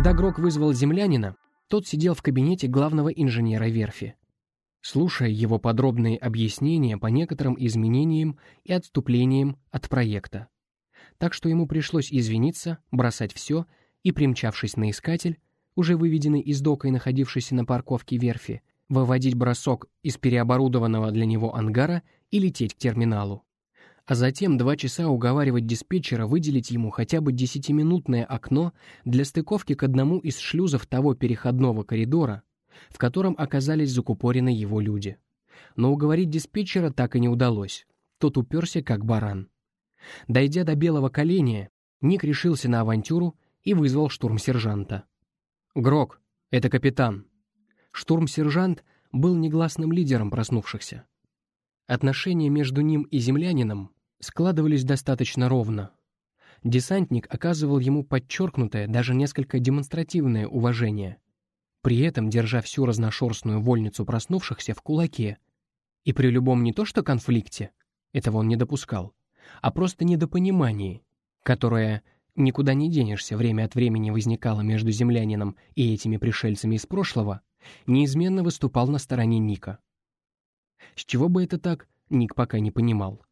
Когда Грок вызвал землянина, тот сидел в кабинете главного инженера верфи. Слушая его подробные объяснения по некоторым изменениям и отступлениям от проекта. Так что ему пришлось извиниться, бросать все и, примчавшись на искатель, уже выведенный из дока и находившийся на парковке верфи, выводить бросок из переоборудованного для него ангара и лететь к терминалу. А затем два часа уговаривать диспетчера выделить ему хотя бы десятиминутное окно для стыковки к одному из шлюзов того переходного коридора, в котором оказались закупорены его люди. Но уговорить диспетчера так и не удалось. Тот уперся, как баран. Дойдя до белого коленя, Ник решился на авантюру и вызвал штурмсержанта. «Грок, это капитан». Штурмсержант был негласным лидером проснувшихся. Отношения между ним и землянином складывались достаточно ровно. Десантник оказывал ему подчеркнутое, даже несколько демонстративное уважение, при этом держа всю разношерстную вольницу проснувшихся в кулаке. И при любом не то что конфликте, этого он не допускал, а просто недопонимании, которое никуда не денешься время от времени возникало между землянином и этими пришельцами из прошлого, неизменно выступал на стороне Ника. С чего бы это так, Ник пока не понимал.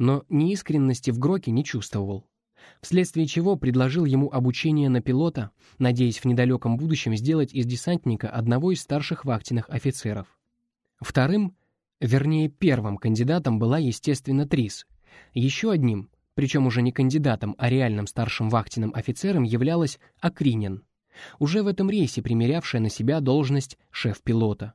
Но неискренности в Гроке не чувствовал. Вследствие чего предложил ему обучение на пилота, надеясь в недалеком будущем сделать из десантника одного из старших вахтенных офицеров. Вторым, вернее первым кандидатом была, естественно, Трис. Еще одним, причем уже не кандидатом, а реальным старшим вахтенным офицером являлась Акринин, уже в этом рейсе примерявшая на себя должность шеф-пилота.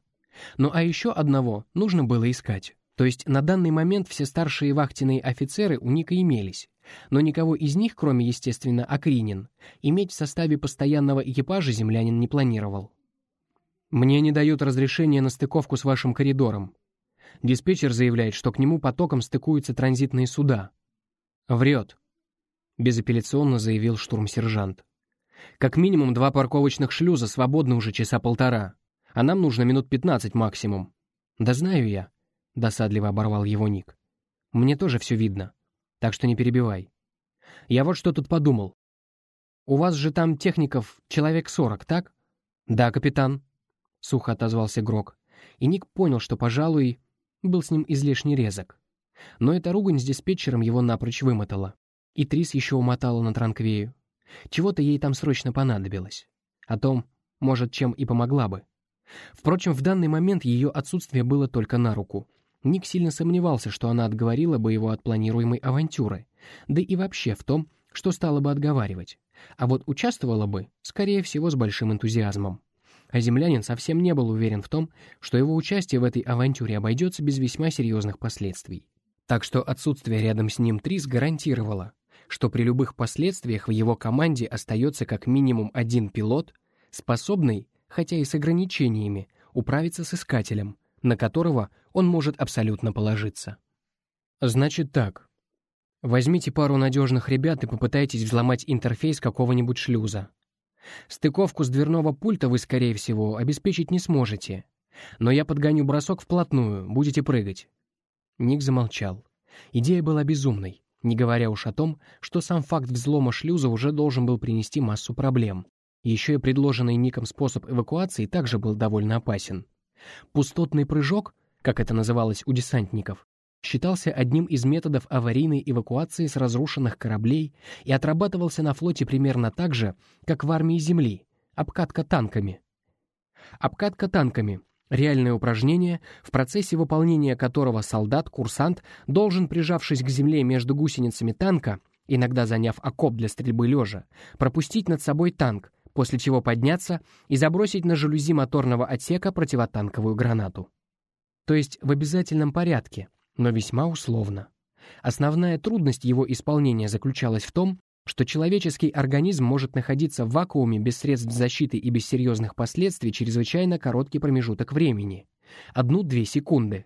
Ну а еще одного нужно было искать. То есть на данный момент все старшие вахтенные офицеры у Ника имелись, но никого из них, кроме, естественно, Акринин, иметь в составе постоянного экипажа землянин не планировал. «Мне не дают разрешения на стыковку с вашим коридором. Диспетчер заявляет, что к нему потоком стыкуются транзитные суда». «Врет», — безапелляционно заявил штурмсержант. «Как минимум два парковочных шлюза свободны уже часа полтора, а нам нужно минут пятнадцать максимум». «Да знаю я», — досадливо оборвал его Ник. «Мне тоже все видно, так что не перебивай. Я вот что тут подумал. У вас же там техников человек сорок, так?» «Да, капитан», — сухо отозвался Грок. И Ник понял, что, пожалуй, был с ним излишне резок. Но эта ругань с диспетчером его напрочь вымотала. И Трис еще умотала на Транквею. Чего-то ей там срочно понадобилось. О том, может, чем и помогла бы. Впрочем, в данный момент ее отсутствие было только на руку. Ник сильно сомневался, что она отговорила бы его от планируемой авантюры, да и вообще в том, что стала бы отговаривать. А вот участвовала бы, скорее всего, с большим энтузиазмом. А землянин совсем не был уверен в том, что его участие в этой авантюре обойдется без весьма серьезных последствий. Так что отсутствие рядом с ним Трис гарантировало, что при любых последствиях в его команде остается как минимум один пилот, способный, хотя и с ограничениями, управиться с искателем, на которого он может абсолютно положиться. Значит так. Возьмите пару надежных ребят и попытайтесь взломать интерфейс какого-нибудь шлюза. Стыковку с дверного пульта вы, скорее всего, обеспечить не сможете. Но я подгоню бросок вплотную, будете прыгать. Ник замолчал. Идея была безумной, не говоря уж о том, что сам факт взлома шлюза уже должен был принести массу проблем. Еще и предложенный Ником способ эвакуации также был довольно опасен. Пустотный прыжок, как это называлось у десантников, считался одним из методов аварийной эвакуации с разрушенных кораблей и отрабатывался на флоте примерно так же, как в армии Земли — обкатка танками. Обкатка танками — реальное упражнение, в процессе выполнения которого солдат-курсант должен, прижавшись к земле между гусеницами танка, иногда заняв окоп для стрельбы лежа, пропустить над собой танк, после чего подняться и забросить на жалюзи моторного отсека противотанковую гранату. То есть в обязательном порядке, но весьма условно. Основная трудность его исполнения заключалась в том, что человеческий организм может находиться в вакууме без средств защиты и без серьезных последствий чрезвычайно короткий промежуток времени — одну-две секунды,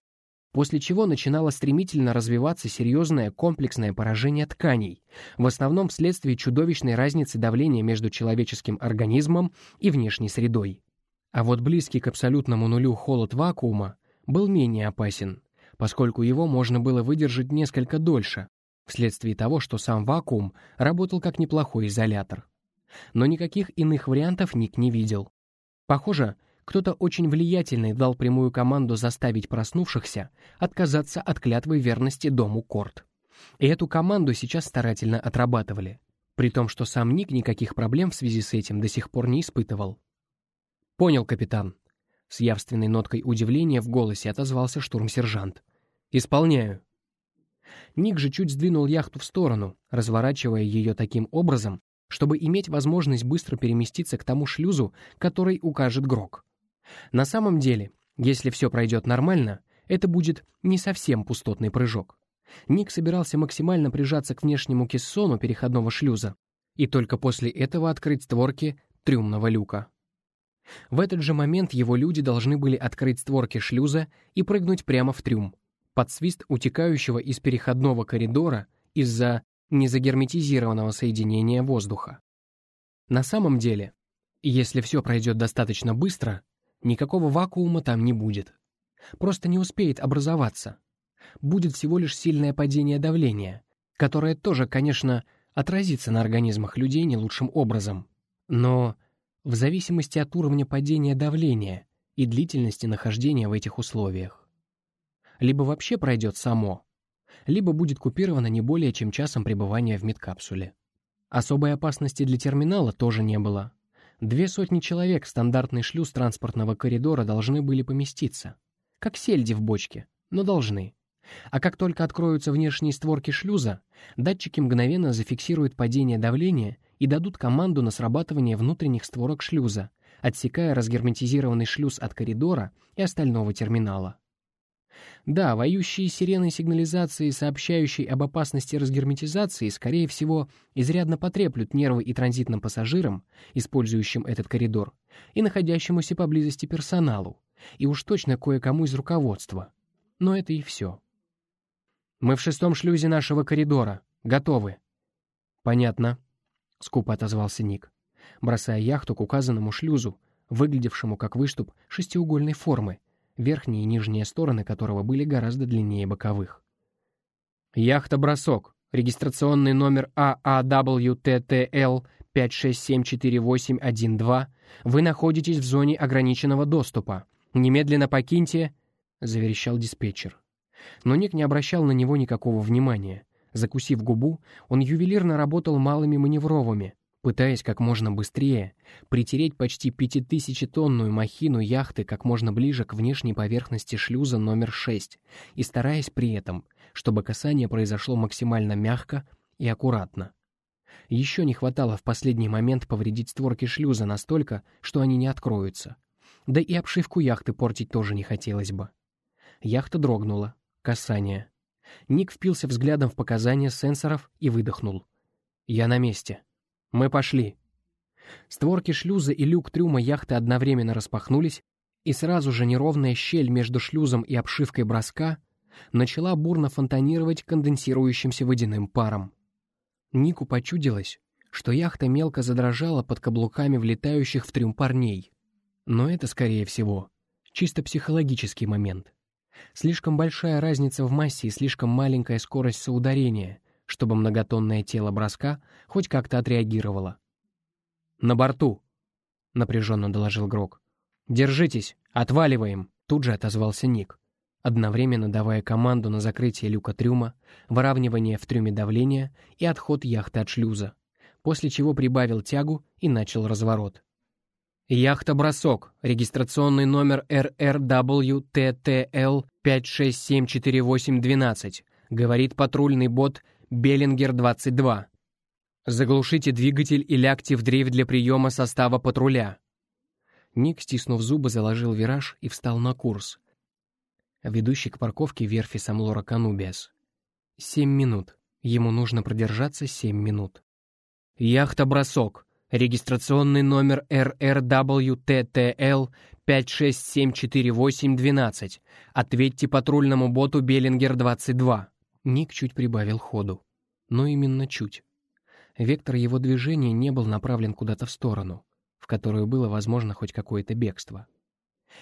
после чего начинало стремительно развиваться серьезное комплексное поражение тканей, в основном вследствие чудовищной разницы давления между человеческим организмом и внешней средой. А вот близкий к абсолютному нулю холод вакуума был менее опасен, поскольку его можно было выдержать несколько дольше, вследствие того, что сам вакуум работал как неплохой изолятор. Но никаких иных вариантов Ник не видел. Похоже, кто-то очень влиятельный дал прямую команду заставить проснувшихся отказаться от клятвы верности дому Корт. И эту команду сейчас старательно отрабатывали, при том, что сам Ник никаких проблем в связи с этим до сих пор не испытывал. «Понял, капитан», — с явственной ноткой удивления в голосе отозвался штурмсержант. «Исполняю». Ник же чуть сдвинул яхту в сторону, разворачивая ее таким образом, чтобы иметь возможность быстро переместиться к тому шлюзу, который укажет Грок. На самом деле, если все пройдет нормально, это будет не совсем пустотный прыжок. Ник собирался максимально прижаться к внешнему кессону переходного шлюза и только после этого открыть створки трюмного люка. В этот же момент его люди должны были открыть створки шлюза и прыгнуть прямо в трюм, под свист утекающего из переходного коридора из-за незагерметизированного соединения воздуха. На самом деле, если все пройдет достаточно быстро, никакого вакуума там не будет. Просто не успеет образоваться, будет всего лишь сильное падение давления, которое тоже, конечно, отразится на организмах людей не лучшим образом. Но в зависимости от уровня падения давления и длительности нахождения в этих условиях. Либо вообще пройдет само, либо будет купировано не более чем часом пребывания в медкапсуле. Особой опасности для терминала тоже не было. Две сотни человек в стандартный шлюз транспортного коридора должны были поместиться. Как сельди в бочке, но должны. А как только откроются внешние створки шлюза, датчики мгновенно зафиксируют падение давления и дадут команду на срабатывание внутренних створок шлюза, отсекая разгерметизированный шлюз от коридора и остального терминала. Да, воющие сирены сигнализации, сообщающие об опасности разгерметизации, скорее всего, изрядно потреплют нервы и транзитным пассажирам, использующим этот коридор, и находящемуся поблизости персоналу, и уж точно кое-кому из руководства. Но это и все. Мы в шестом шлюзе нашего коридора. Готовы. Понятно. Скупо отозвался Ник, бросая яхту к указанному шлюзу, выглядевшему как выступ шестиугольной формы, верхние и нижние стороны которого были гораздо длиннее боковых. Яхта «Бросок», регистрационный номер ААWТТЛ 5674812, вы находитесь в зоне ограниченного доступа. Немедленно покиньте, — заверещал диспетчер. Но Ник не обращал на него никакого внимания. Закусив губу, он ювелирно работал малыми маневровыми, пытаясь как можно быстрее притереть почти пятитысячетонную махину яхты как можно ближе к внешней поверхности шлюза номер 6 и стараясь при этом, чтобы касание произошло максимально мягко и аккуратно. Еще не хватало в последний момент повредить створки шлюза настолько, что они не откроются. Да и обшивку яхты портить тоже не хотелось бы. Яхта дрогнула, Касание. Ник впился взглядом в показания сенсоров и выдохнул. «Я на месте. Мы пошли». Створки шлюза и люк трюма яхты одновременно распахнулись, и сразу же неровная щель между шлюзом и обшивкой броска начала бурно фонтанировать конденсирующимся водяным паром. Нику почудилось, что яхта мелко задрожала под каблуками влетающих в трюм парней. Но это, скорее всего, чисто психологический момент. Слишком большая разница в массе и слишком маленькая скорость соударения, чтобы многотонное тело броска хоть как-то отреагировало. «На борту!» — напряженно доложил Грок. «Держитесь! Отваливаем!» — тут же отозвался Ник, одновременно давая команду на закрытие люка трюма, выравнивание в трюме давления и отход яхты от шлюза, после чего прибавил тягу и начал разворот. Яхта «Бросок», регистрационный номер RRWTTL 5674812, говорит патрульный бот «Беллингер-22». Заглушите двигатель и лягте в дрейф для приема состава патруля. Ник, стиснув зубы, заложил вираж и встал на курс. Ведущий к парковке верфи Самлора Канубиас. Семь минут. Ему нужно продержаться семь минут. Яхта «Бросок», Регистрационный номер RRWTTL 5674812. Ответьте патрульному боту Беллингер-22. Ник чуть прибавил ходу. Но именно чуть. Вектор его движения не был направлен куда-то в сторону, в которую было возможно хоть какое-то бегство.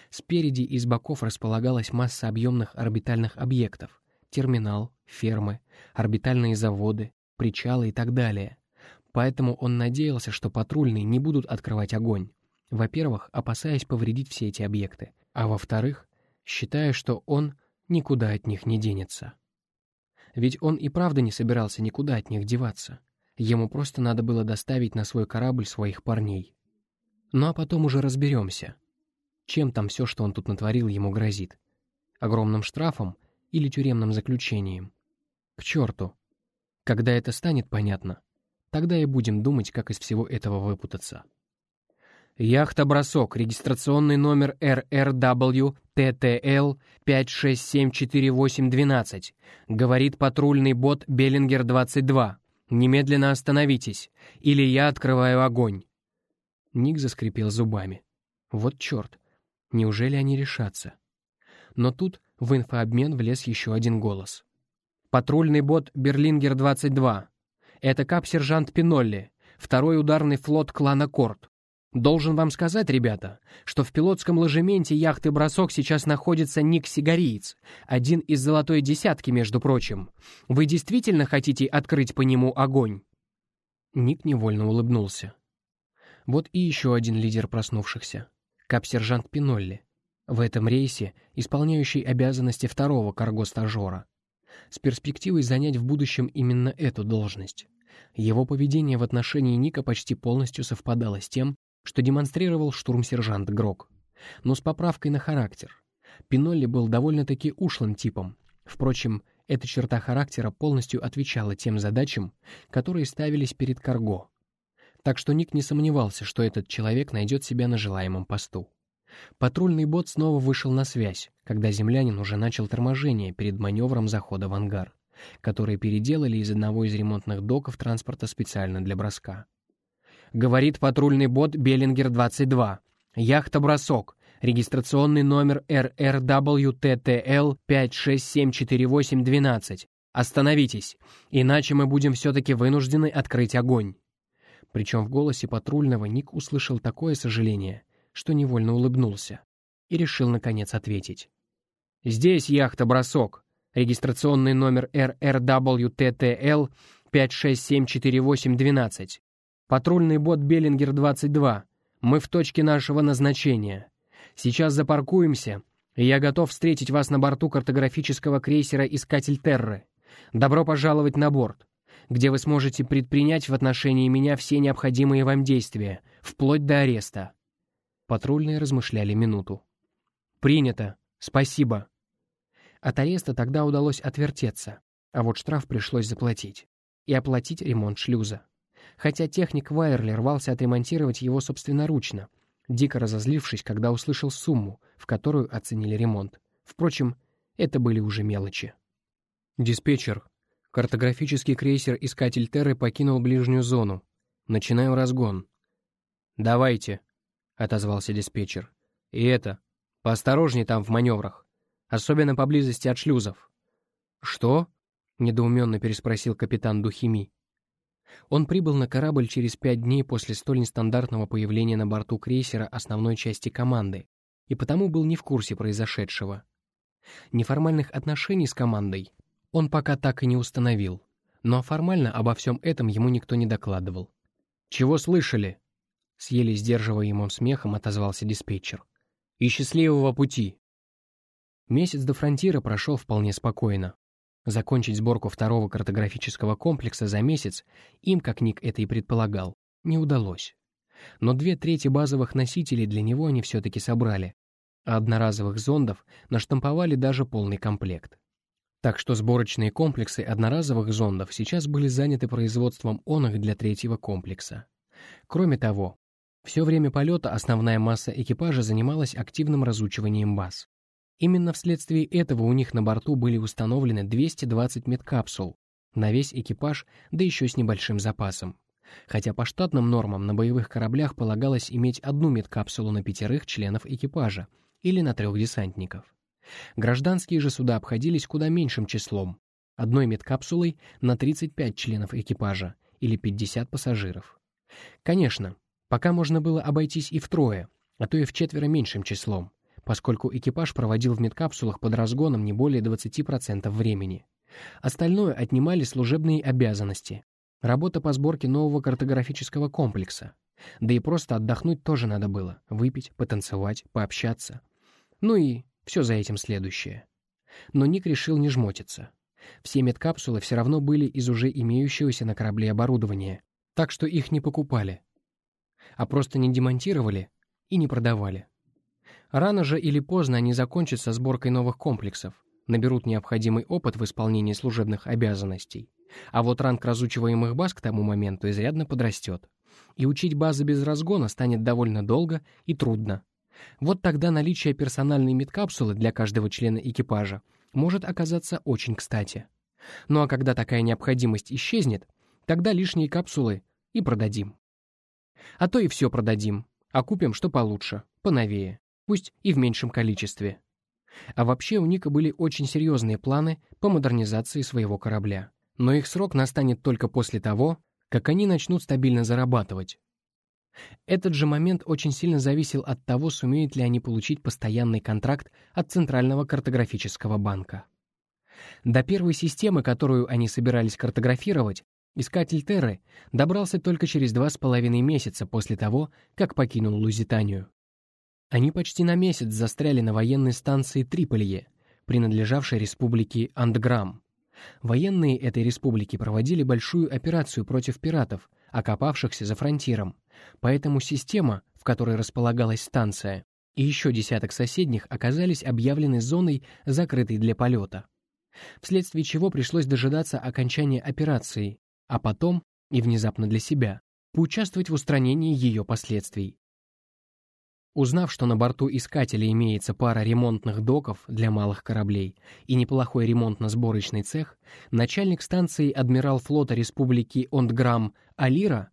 Спереди и с боков располагалась масса объемных орбитальных объектов — терминал, фермы, орбитальные заводы, причалы и так далее — Поэтому он надеялся, что патрульные не будут открывать огонь. Во-первых, опасаясь повредить все эти объекты, а во-вторых, считая, что он никуда от них не денется. Ведь он и правда не собирался никуда от них деваться. Ему просто надо было доставить на свой корабль своих парней. Ну а потом уже разберемся. Чем там все, что он тут натворил, ему грозит? Огромным штрафом или тюремным заключением? К черту! Когда это станет понятно, тогда и будем думать, как из всего этого выпутаться. Яхта «Бросок», регистрационный номер RRWTTL 5674812. Говорит патрульный бот Беллингер-22. Немедленно остановитесь, или я открываю огонь. Ник заскрипел зубами. Вот черт, неужели они решатся? Но тут в инфообмен влез еще один голос. Патрульный бот Берлингер-22. Это кап-сержант Пинолли, второй ударный флот клана Корт. Должен вам сказать, ребята, что в пилотском ложементе яхты «Бросок» сейчас находится Ник Сигариец, один из золотой десятки, между прочим. Вы действительно хотите открыть по нему огонь?» Ник невольно улыбнулся. Вот и еще один лидер проснувшихся. Кап-сержант Пинолли. В этом рейсе исполняющий обязанности второго карго-стажера. С перспективой занять в будущем именно эту должность. Его поведение в отношении Ника почти полностью совпадало с тем, что демонстрировал штурм-сержант Грок. Но с поправкой на характер. Пинолли был довольно-таки ушлым типом. Впрочем, эта черта характера полностью отвечала тем задачам, которые ставились перед Карго. Так что Ник не сомневался, что этот человек найдет себя на желаемом посту. Патрульный бот снова вышел на связь, когда землянин уже начал торможение перед маневром захода в ангар, который переделали из одного из ремонтных доков транспорта специально для броска. Говорит патрульный бот Беллингер-22. Яхта «Бросок». Регистрационный номер RRWTTL 5674812. Остановитесь, иначе мы будем все-таки вынуждены открыть огонь. Причем в голосе патрульного Ник услышал такое сожаление, что невольно улыбнулся и решил, наконец, ответить. «Здесь яхта «Бросок». Регистрационный номер RRWTTL 5674812. Патрульный бот Беллингер-22. Мы в точке нашего назначения. Сейчас запаркуемся, и я готов встретить вас на борту картографического крейсера «Искатель Терры». Добро пожаловать на борт где вы сможете предпринять в отношении меня все необходимые вам действия, вплоть до ареста». Патрульные размышляли минуту. «Принято. Спасибо». От ареста тогда удалось отвертеться, а вот штраф пришлось заплатить. И оплатить ремонт шлюза. Хотя техник Вайерли рвался отремонтировать его собственноручно, дико разозлившись, когда услышал сумму, в которую оценили ремонт. Впрочем, это были уже мелочи. «Диспетчер, Картографический крейсер «Искатель Терры» покинул ближнюю зону. Начинаю разгон. «Давайте», — отозвался диспетчер. «И это, поосторожней там в маневрах, особенно поблизости от шлюзов». «Что?» — недоуменно переспросил капитан Духими. Он прибыл на корабль через пять дней после столь нестандартного появления на борту крейсера основной части команды и потому был не в курсе произошедшего. Неформальных отношений с командой он пока так и не установил, но формально обо всем этом ему никто не докладывал. «Чего слышали?» С еле сдерживаемым смехом отозвался диспетчер. «И счастливого пути!» Месяц до фронтира прошел вполне спокойно. Закончить сборку второго картографического комплекса за месяц им, как Ник это и предполагал, не удалось. Но две трети базовых носителей для него они все-таки собрали, а одноразовых зондов наштамповали даже полный комплект. Так что сборочные комплексы одноразовых зондов сейчас были заняты производством оных для третьего комплекса. Кроме того, все время полета основная масса экипажа занималась активным разучиванием баз. Именно вследствие этого у них на борту были установлены 220 медкапсул на весь экипаж, да еще с небольшим запасом. Хотя по штатным нормам на боевых кораблях полагалось иметь одну медкапсулу на пятерых членов экипажа или на трех десантников. Гражданские же суда обходились куда меньшим числом, одной медкапсулой на 35 членов экипажа или 50 пассажиров. Конечно, пока можно было обойтись и втрое, а то и в четверо меньшим числом, поскольку экипаж проводил в медкапсулах под разгоном не более 20% времени. Остальное отнимали служебные обязанности, Работа по сборке нового картографического комплекса. Да и просто отдохнуть тоже надо было. Выпить, потанцевать, пообщаться. Ну и все за этим следующее. Но Ник решил не жмотиться. Все медкапсулы все равно были из уже имеющегося на корабле оборудования, так что их не покупали. А просто не демонтировали и не продавали. Рано же или поздно они закончат со сборкой новых комплексов, наберут необходимый опыт в исполнении служебных обязанностей. А вот ранг разучиваемых баз к тому моменту изрядно подрастет. И учить базы без разгона станет довольно долго и трудно. Вот тогда наличие персональной медкапсулы для каждого члена экипажа может оказаться очень кстати. Ну а когда такая необходимость исчезнет, тогда лишние капсулы и продадим. А то и все продадим, а купим что получше, поновее, пусть и в меньшем количестве. А вообще у Ника были очень серьезные планы по модернизации своего корабля. Но их срок настанет только после того, как они начнут стабильно зарабатывать. Этот же момент очень сильно зависел от того, сумеют ли они получить постоянный контракт от Центрального картографического банка. До первой системы, которую они собирались картографировать, искатель Терры добрался только через два с половиной месяца после того, как покинул Лузитанию. Они почти на месяц застряли на военной станции Триполье, принадлежавшей республике Андграм. Военные этой республики проводили большую операцию против пиратов, окопавшихся за фронтиром, поэтому система, в которой располагалась станция, и еще десяток соседних оказались объявлены зоной, закрытой для полета. Вследствие чего пришлось дожидаться окончания операции, а потом, и внезапно для себя, поучаствовать в устранении ее последствий. Узнав, что на борту искателя имеется пара ремонтных доков для малых кораблей и неплохой ремонтно-сборочный цех, начальник станции адмирал флота Республики Ондграм Алира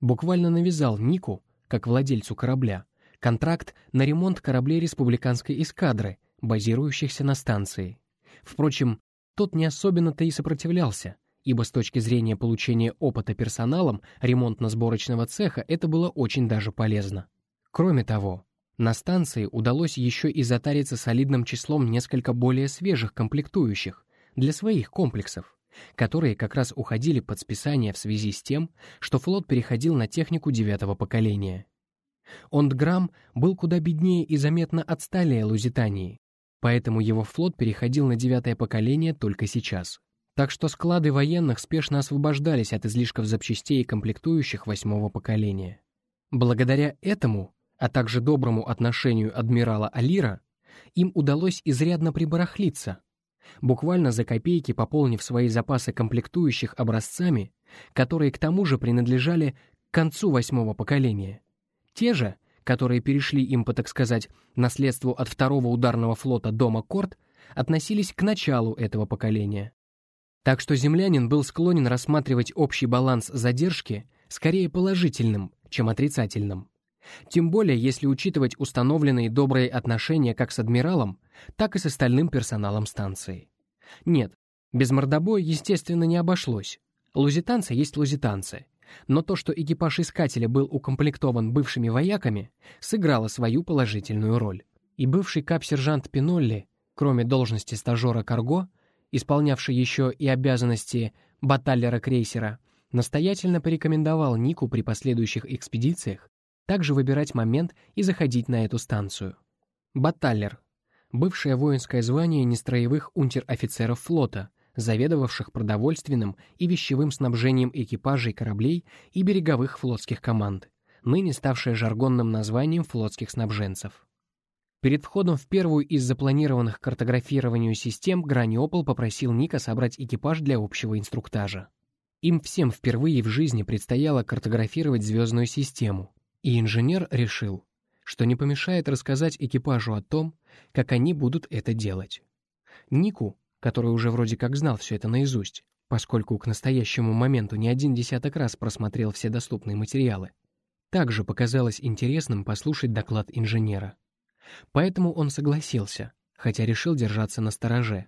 буквально навязал Нику, как владельцу корабля, контракт на ремонт кораблей республиканской эскадры, базирующихся на станции. Впрочем, тот не особенно-то и сопротивлялся, ибо с точки зрения получения опыта персоналом ремонтно-сборочного цеха это было очень даже полезно. Кроме того, на станции удалось еще и затариться солидным числом несколько более свежих комплектующих для своих комплексов, которые как раз уходили под списание в связи с тем, что флот переходил на технику девятого поколения. Ондграм был куда беднее и заметно отсталее Лузитании, поэтому его флот переходил на девятое поколение только сейчас. Так что склады военных спешно освобождались от излишков запчастей и комплектующих восьмого поколения. Благодаря этому а также доброму отношению адмирала Алира, им удалось изрядно прибарахлиться, буквально за копейки пополнив свои запасы комплектующих образцами, которые к тому же принадлежали к концу восьмого поколения. Те же, которые перешли им по, так сказать, наследству от второго ударного флота дома Корт, относились к началу этого поколения. Так что землянин был склонен рассматривать общий баланс задержки скорее положительным, чем отрицательным. Тем более, если учитывать установленные добрые отношения как с адмиралом, так и с остальным персоналом станции. Нет, без мордобоя, естественно, не обошлось. Лузитанцы есть лузитанцы. Но то, что экипаж Искателя был укомплектован бывшими вояками, сыграло свою положительную роль. И бывший кап-сержант Пинолли, кроме должности стажера Карго, исполнявший еще и обязанности баталлера крейсера, настоятельно порекомендовал Нику при последующих экспедициях также выбирать момент и заходить на эту станцию. Баталлер — бывшее воинское звание нестроевых унтер-офицеров флота, заведовавших продовольственным и вещевым снабжением экипажей кораблей и береговых флотских команд, ныне ставшее жаргонным названием флотских снабженцев. Перед входом в первую из запланированных картографированию систем Граниопол попросил Ника собрать экипаж для общего инструктажа. Им всем впервые в жизни предстояло картографировать звездную систему, и инженер решил, что не помешает рассказать экипажу о том, как они будут это делать. Нику, который уже вроде как знал все это наизусть, поскольку к настоящему моменту не один десяток раз просмотрел все доступные материалы, также показалось интересным послушать доклад инженера. Поэтому он согласился, хотя решил держаться на стороже.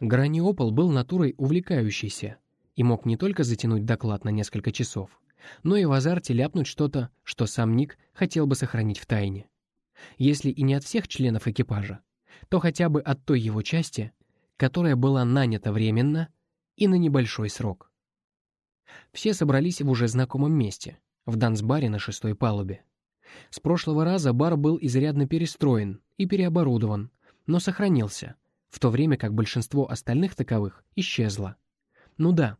Граниопол был натурой увлекающейся и мог не только затянуть доклад на несколько часов, но и в азарте ляпнуть что-то, что сам Ник хотел бы сохранить в тайне. Если и не от всех членов экипажа, то хотя бы от той его части, которая была нанята временно и на небольшой срок. Все собрались в уже знакомом месте, в Дансбаре на шестой палубе. С прошлого раза бар был изрядно перестроен и переоборудован, но сохранился, в то время как большинство остальных таковых исчезло. Ну да,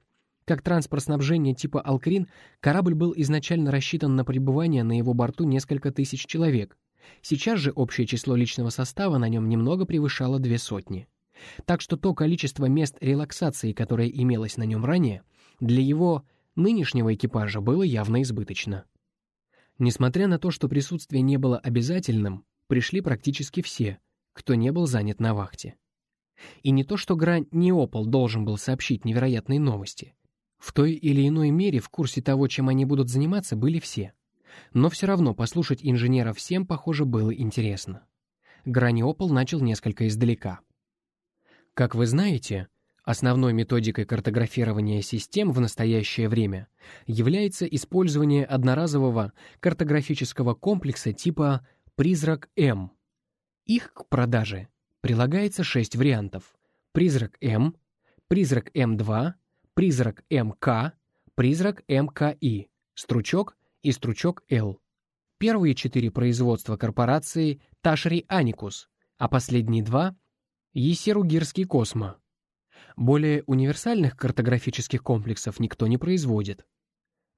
как транспорт снабжения типа «Алкрин», корабль был изначально рассчитан на пребывание на его борту несколько тысяч человек. Сейчас же общее число личного состава на нем немного превышало две сотни. Так что то количество мест релаксации, которое имелось на нем ранее, для его нынешнего экипажа было явно избыточно. Несмотря на то, что присутствие не было обязательным, пришли практически все, кто не был занят на вахте. И не то, что Грань Неопол должен был сообщить невероятные новости. В той или иной мере в курсе того, чем они будут заниматься, были все. Но все равно послушать инженера всем, похоже, было интересно. Граниопол начал несколько издалека. Как вы знаете, основной методикой картографирования систем в настоящее время является использование одноразового картографического комплекса типа «Призрак-М». Их к продаже прилагается шесть вариантов. «Призрак-М», «Призрак-М2», «Призрак-МК», «Призрак-МКИ», «Стручок» и «Стручок Л». Первые четыре производства корпорации Ташри Аникус, а последние два — Есеругирский Космо. Более универсальных картографических комплексов никто не производит.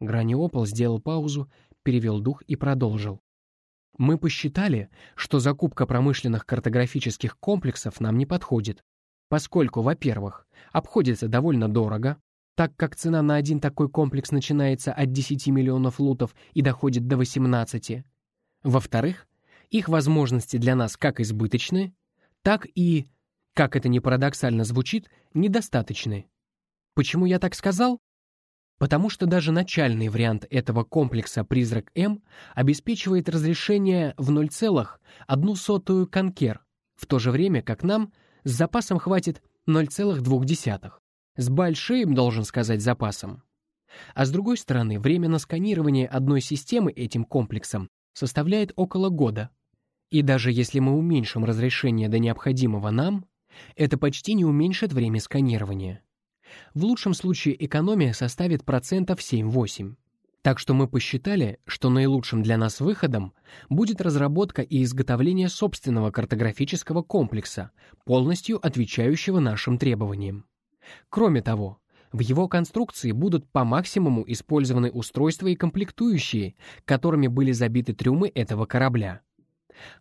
Граниопол сделал паузу, перевел дух и продолжил. Мы посчитали, что закупка промышленных картографических комплексов нам не подходит, поскольку, во-первых, обходится довольно дорого, так как цена на один такой комплекс начинается от 10 миллионов лутов и доходит до 18. Во-вторых, их возможности для нас как избыточны, так и как это ни парадоксально звучит, недостаточны. Почему я так сказал? Потому что даже начальный вариант этого комплекса «Призрак-М» обеспечивает разрешение в 0,1 конкер, в то же время как нам с запасом хватит 0,2. С большим, должен сказать, запасом. А с другой стороны, время на сканирование одной системы этим комплексом составляет около года. И даже если мы уменьшим разрешение до необходимого нам, это почти не уменьшит время сканирования. В лучшем случае экономия составит процентов 7-8. Так что мы посчитали, что наилучшим для нас выходом будет разработка и изготовление собственного картографического комплекса, полностью отвечающего нашим требованиям. Кроме того, в его конструкции будут по максимуму использованы устройства и комплектующие, которыми были забиты трюмы этого корабля.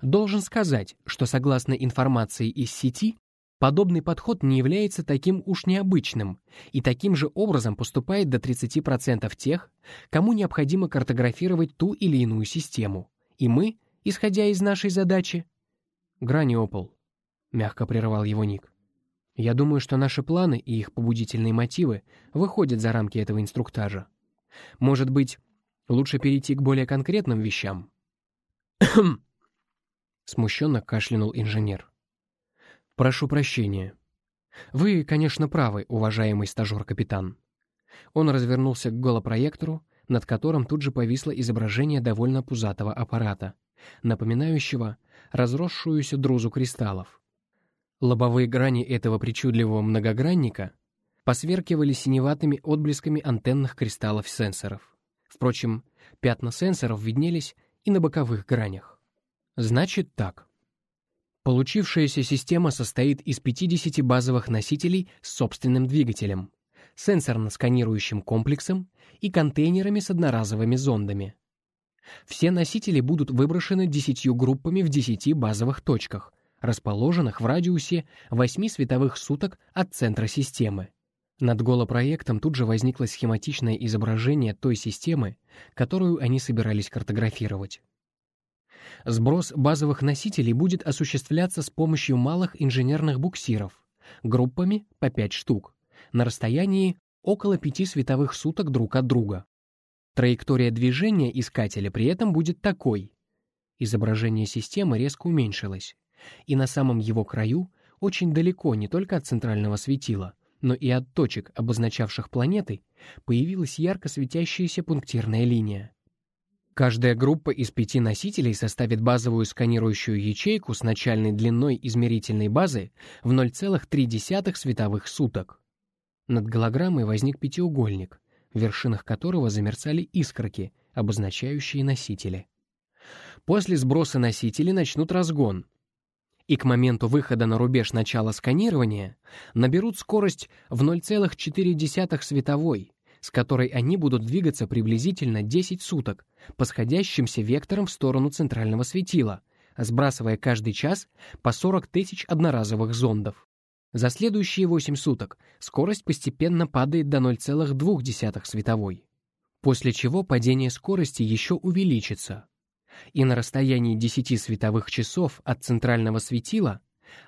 Должен сказать, что согласно информации из сети, Подобный подход не является таким уж необычным и таким же образом поступает до 30% тех, кому необходимо картографировать ту или иную систему. И мы, исходя из нашей задачи... «Граниопол», — мягко прервал его Ник. «Я думаю, что наши планы и их побудительные мотивы выходят за рамки этого инструктажа. Может быть, лучше перейти к более конкретным вещам?» Смущенно кашлянул инженер. «Прошу прощения. Вы, конечно, правы, уважаемый стажер-капитан». Он развернулся к голопроектору, над которым тут же повисло изображение довольно пузатого аппарата, напоминающего разросшуюся друзу кристаллов. Лобовые грани этого причудливого многогранника посверкивали синеватыми отблесками антенных кристаллов сенсоров. Впрочем, пятна сенсоров виднелись и на боковых гранях. Значит так. Получившаяся система состоит из 50 базовых носителей с собственным двигателем, сенсорно-сканирующим комплексом и контейнерами с одноразовыми зондами. Все носители будут выброшены 10 группами в 10 базовых точках, расположенных в радиусе 8 световых суток от центра системы. Над голопроектом тут же возникло схематичное изображение той системы, которую они собирались картографировать. Сброс базовых носителей будет осуществляться с помощью малых инженерных буксиров, группами по 5 штук, на расстоянии около 5 световых суток друг от друга. Траектория движения искателя при этом будет такой. Изображение системы резко уменьшилось, и на самом его краю, очень далеко не только от центрального светила, но и от точек, обозначавших планеты, появилась ярко светящаяся пунктирная линия. Каждая группа из пяти носителей составит базовую сканирующую ячейку с начальной длиной измерительной базы в 0,3 световых суток. Над голограммой возник пятиугольник, в вершинах которого замерцали искорки, обозначающие носители. После сброса носителей начнут разгон, и к моменту выхода на рубеж начала сканирования наберут скорость в 0,4 световой, с которой они будут двигаться приблизительно 10 суток по сходящимся векторам в сторону центрального светила, сбрасывая каждый час по 40 тысяч одноразовых зондов. За следующие 8 суток скорость постепенно падает до 0,2 световой, после чего падение скорости еще увеличится. И на расстоянии 10 световых часов от центрального светила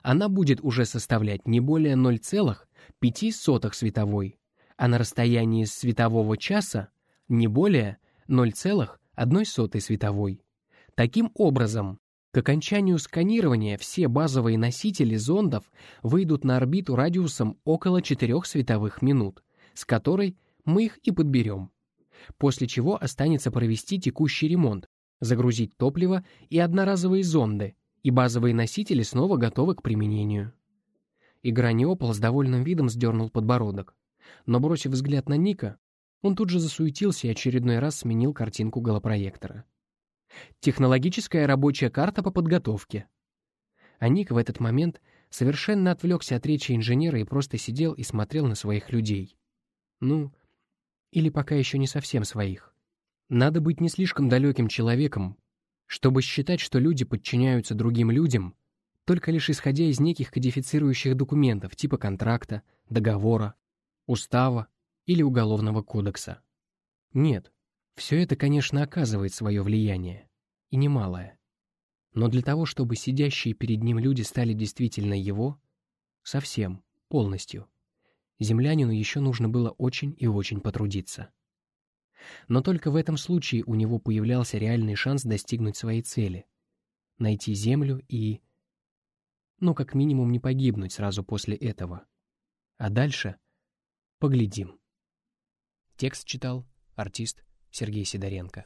она будет уже составлять не более 0,5 световой, а на расстоянии светового часа не более 0,1 световой. Таким образом, к окончанию сканирования все базовые носители зондов выйдут на орбиту радиусом около 4 световых минут, с которой мы их и подберем. После чего останется провести текущий ремонт, загрузить топливо и одноразовые зонды, и базовые носители снова готовы к применению. Играниопол с довольным видом сдернул подбородок. Но, бросив взгляд на Ника, он тут же засуетился и очередной раз сменил картинку голопроектора. Технологическая рабочая карта по подготовке. А Ник в этот момент совершенно отвлекся от речи инженера и просто сидел и смотрел на своих людей. Ну, или пока еще не совсем своих. Надо быть не слишком далеким человеком, чтобы считать, что люди подчиняются другим людям, только лишь исходя из неких кодифицирующих документов типа контракта, договора, устава или уголовного кодекса. Нет, все это, конечно, оказывает свое влияние, и немалое. Но для того, чтобы сидящие перед ним люди стали действительно его, совсем, полностью, землянину еще нужно было очень и очень потрудиться. Но только в этом случае у него появлялся реальный шанс достигнуть своей цели — найти землю и... Ну, как минимум, не погибнуть сразу после этого. А дальше — поглядим. Текст читал артист Сергей Сидоренко.